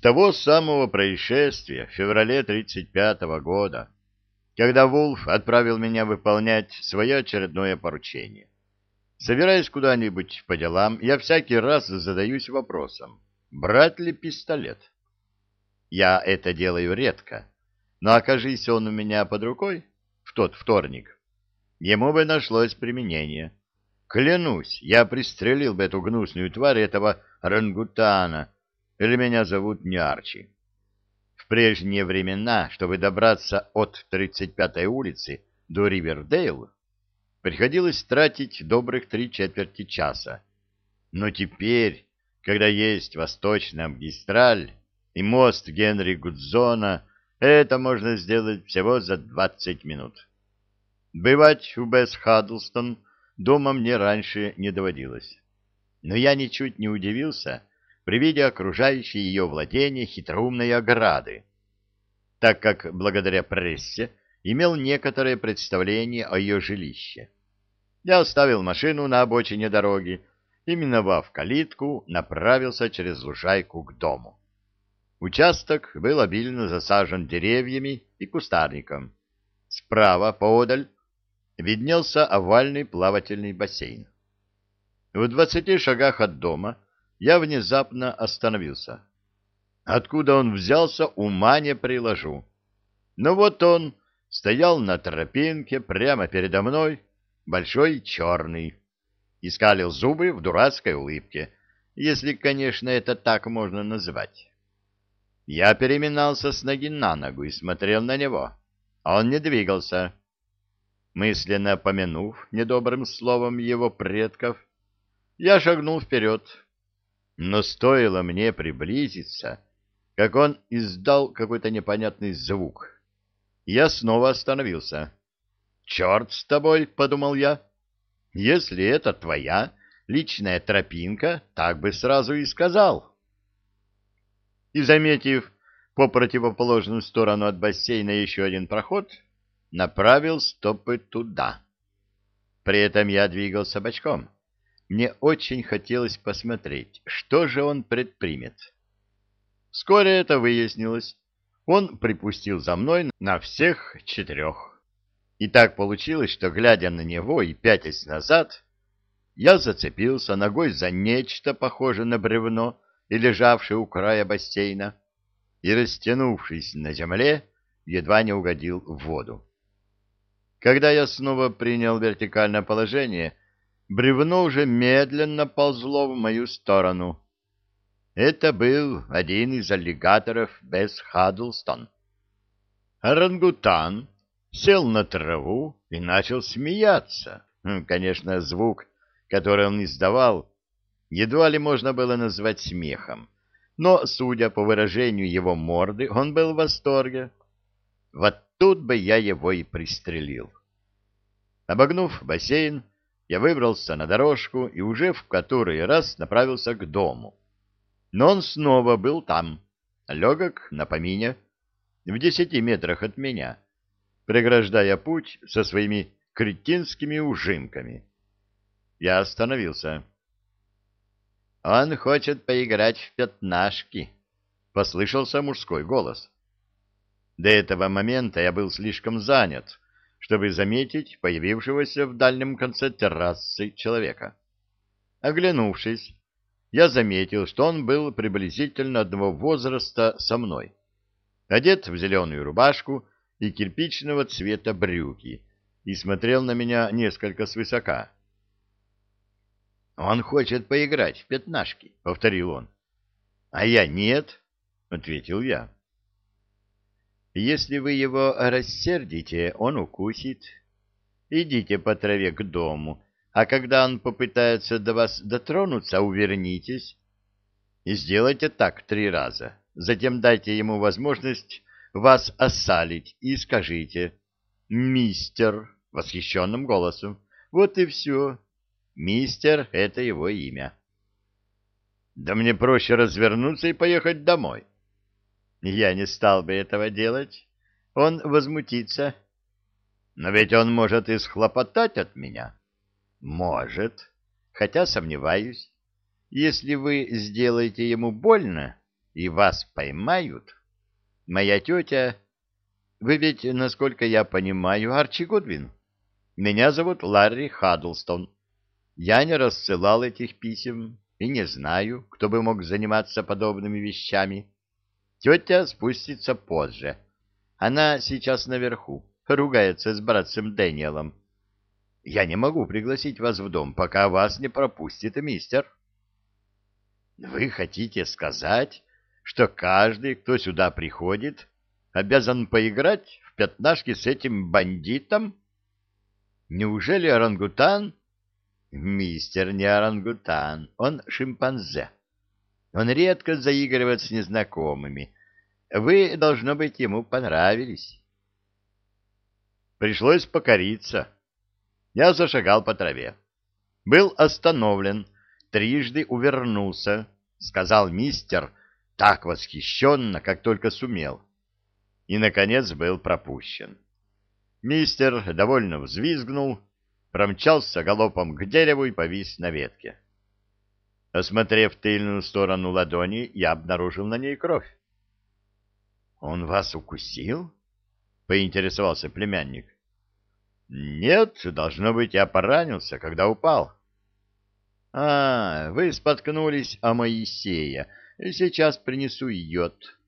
того самого происшествия в феврале 35 -го года, когда Вулф отправил меня выполнять свое очередное поручение. Собираясь куда-нибудь по делам, я всякий раз задаюсь вопросом, брать ли пистолет. Я это делаю редко, но окажись он у меня под рукой в тот вторник, ему бы нашлось применение. Клянусь, я пристрелил бы эту гнусную тварь этого рангутана, или меня зовут не Арчи. В прежние времена, чтобы добраться от 35-й улицы до Ривердейл, приходилось тратить добрых три четверти часа. Но теперь, когда есть Восточная магистраль и мост Генри Гудзона, это можно сделать всего за 20 минут. Бывать у Бесс Хаддлстон дома мне раньше не доводилось. Но я ничуть не удивился при виде окружающей ее владения хитроумной ограды, так как благодаря прессе имел некоторое представление о ее жилище. Я оставил машину на обочине дороги и, миновав калитку, направился через лужайку к дому. Участок был обильно засажен деревьями и кустарником. Справа, поодаль, виднелся овальный плавательный бассейн. В двадцати шагах от дома я внезапно остановился. Откуда он взялся, ума не приложу. Но вот он стоял на тропинке прямо передо мной, большой черный, и скалил зубы в дурацкой улыбке, если, конечно, это так можно назвать. Я переминался с ноги на ногу и смотрел на него, он не двигался. Мысленно помянув недобрым словом его предков, я шагнул вперед. Но стоило мне приблизиться, как он издал какой-то непонятный звук. Я снова остановился. «Черт с тобой!» — подумал я. «Если это твоя личная тропинка, так бы сразу и сказал». И, заметив по противоположную сторону от бассейна еще один проход, направил стопы туда. При этом я двигался бочком. Мне очень хотелось посмотреть, что же он предпримет. Вскоре это выяснилось. Он припустил за мной на всех четырех. И так получилось, что, глядя на него и пятясь назад, я зацепился ногой за нечто похожее на бревно и лежавшее у края бассейна, и, растянувшись на земле, едва не угодил в воду. Когда я снова принял вертикальное положение, бревно уже медленно ползло в мою сторону. Это был один из аллигаторов Бесс Хаддлстон. Орангутан сел на траву и начал смеяться. Хм, конечно, звук, который он издавал, едва ли можно было назвать смехом, но, судя по выражению его морды, он был в восторге. Вот тут бы я его и пристрелил. Обогнув бассейн, я выбрался на дорожку и уже в который раз направился к дому. Но он снова был там, легок на помине, в десяти метрах от меня, преграждая путь со своими кретинскими ужимками. Я остановился. «Он хочет поиграть в пятнашки», — послышался мужской голос. До этого момента я был слишком занят, чтобы заметить появившегося в дальнем конце террасы человека. Оглянувшись, я заметил, что он был приблизительно одного возраста со мной, одет в зеленую рубашку и кирпичного цвета брюки, и смотрел на меня несколько свысока. «Он хочет поиграть в пятнашки», — повторил он. «А я нет», — ответил я. Если вы его рассердите, он укусит. Идите по траве к дому, а когда он попытается до вас дотронуться, увернитесь. И сделайте так три раза. Затем дайте ему возможность вас осалить и скажите «Мистер» восхищенным голосом. Вот и все. Мистер — это его имя. Да мне проще развернуться и поехать домой. Я не стал бы этого делать. Он возмутится. Но ведь он может и схлопотать от меня. Может, хотя сомневаюсь. Если вы сделаете ему больно, и вас поймают, моя тетя... Вы ведь, насколько я понимаю, Арчи Гудвин? Меня зовут Ларри Хаддлстон. Я не рассылал этих писем и не знаю, кто бы мог заниматься подобными вещами. Тетя спустится позже. Она сейчас наверху, ругается с братцем Дэниелом. Я не могу пригласить вас в дом, пока вас не пропустит мистер. Вы хотите сказать, что каждый, кто сюда приходит, обязан поиграть в пятнашки с этим бандитом? Неужели орангутан? Мистер не орангутан, он шимпанзе. Он редко заигрывает с незнакомыми. Вы, должно быть, ему понравились. Пришлось покориться. Я зашагал по траве. Был остановлен, трижды увернулся, сказал мистер, так восхищенно, как только сумел. И, наконец, был пропущен. Мистер довольно взвизгнул, промчался галопом к дереву и повис на ветке. Осмотрев тыльную сторону ладони, я обнаружил на ней кровь. — Он вас укусил? — поинтересовался племянник. — Нет, должно быть, я поранился, когда упал. — А, вы споткнулись о Моисея. Сейчас принесу йод.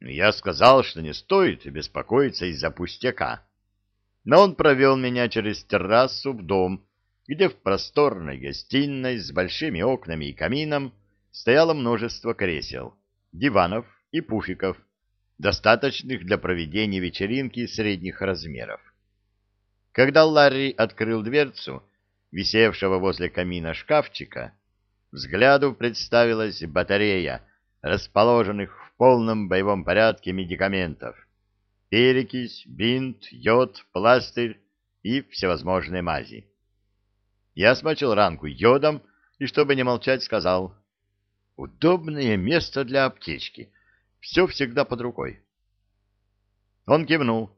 Я сказал, что не стоит беспокоиться из-за пустяка. Но он провел меня через террасу в дом, где в просторной гостиной с большими окнами и камином стояло множество кресел, диванов и пуфиков, достаточных для проведения вечеринки средних размеров. Когда Ларри открыл дверцу, висевшего возле камина шкафчика, взгляду представилась батарея расположенных в полном боевом порядке медикаментов. Перекись, бинт, йод, пластырь и всевозможные мази. Я смочил ранку йодом и, чтобы не молчать, сказал, «Удобное место для аптечки. Все всегда под рукой. Он кивнул.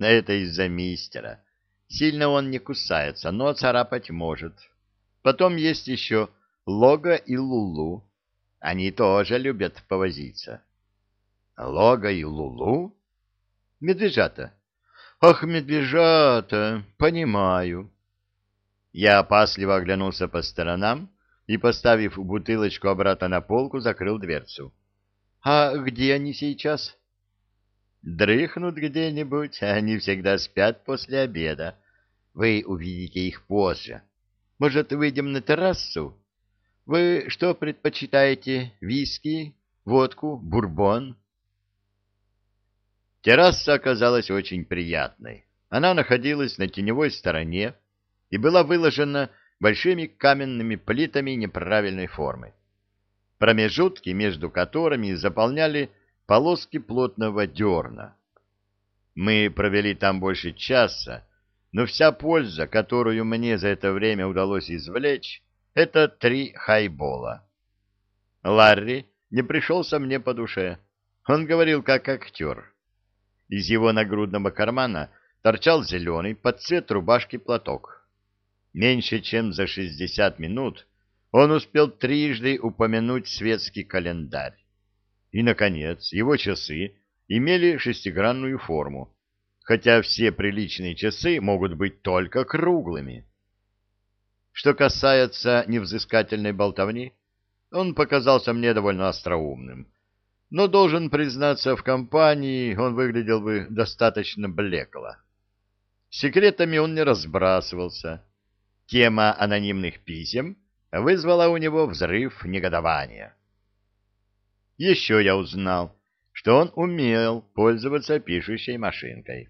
Это из-за мистера. Сильно он не кусается, но царапать может. Потом есть еще Лога и Лулу. Они тоже любят повозиться. Лога и Лулу? Медвежата. Ах, медвежата, понимаю. Я опасливо оглянулся по сторонам и, поставив бутылочку обратно на полку, закрыл дверцу. А где они сейчас? Дрыхнут где-нибудь, они всегда спят после обеда. Вы увидите их позже. Может, выйдем на террасу? Вы что предпочитаете? Виски, водку, бурбон? Терраса оказалась очень приятной. Она находилась на теневой стороне и была выложена большими каменными плитами неправильной формы промежутки между которыми заполняли полоски плотного дерна. Мы провели там больше часа, но вся польза, которую мне за это время удалось извлечь, это три хайбола. Ларри не пришелся мне по душе. Он говорил как актер. Из его нагрудного кармана торчал зеленый под цвет рубашки платок. Меньше чем за шестьдесят минут он успел трижды упомянуть светский календарь. И, наконец, его часы имели шестигранную форму, хотя все приличные часы могут быть только круглыми. Что касается невзыскательной болтовни, он показался мне довольно остроумным, но, должен признаться, в компании он выглядел бы достаточно блекло. Секретами он не разбрасывался. Тема анонимных писем вызвала у него взрыв негодования. Еще я узнал, что он умел пользоваться пишущей машинкой,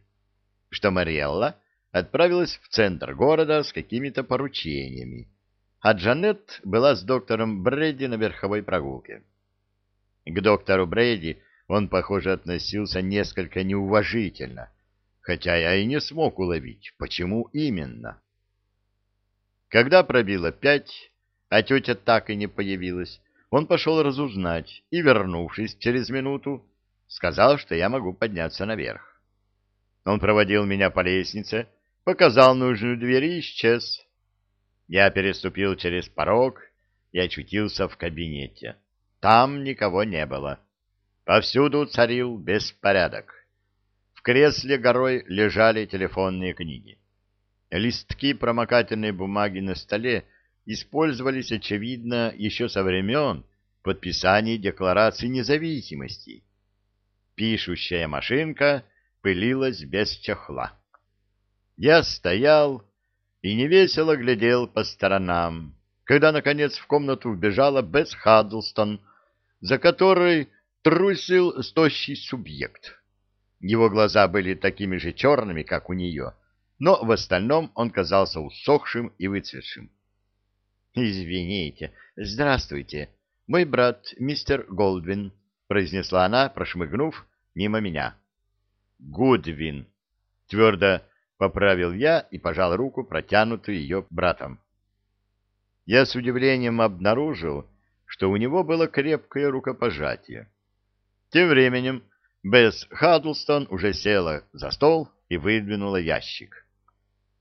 что Мариэлла отправилась в центр города с какими-то поручениями, а Джанет была с доктором Брэди на верховой прогулке. К доктору Брэди он, похоже, относился несколько неуважительно, хотя я и не смог уловить, почему именно. Когда пробило пять, а тетя так и не появилась. Он пошел разузнать и, вернувшись через минуту, сказал, что я могу подняться наверх. Он проводил меня по лестнице, показал нужную дверь и исчез. Я переступил через порог и очутился в кабинете. Там никого не было. Повсюду царил беспорядок. В кресле горой лежали телефонные книги. Листки промокательной бумаги на столе использовались, очевидно, еще со времен подписания Декларации независимости. Пишущая машинка пылилась без чехла. Я стоял и невесело глядел по сторонам, когда, наконец, в комнату вбежала Бесс Хаддлстон, за которой трусил стощий субъект. Его глаза были такими же черными, как у нее, но в остальном он казался усохшим и выцветшим. — Извините. Здравствуйте. Мой брат, мистер Голдвин, — произнесла она, прошмыгнув мимо меня. — Гудвин, — твердо поправил я и пожал руку, протянутую ее братом. Я с удивлением обнаружил, что у него было крепкое рукопожатие. Тем временем Бесс Хаддлстон уже села за стол и выдвинула ящик.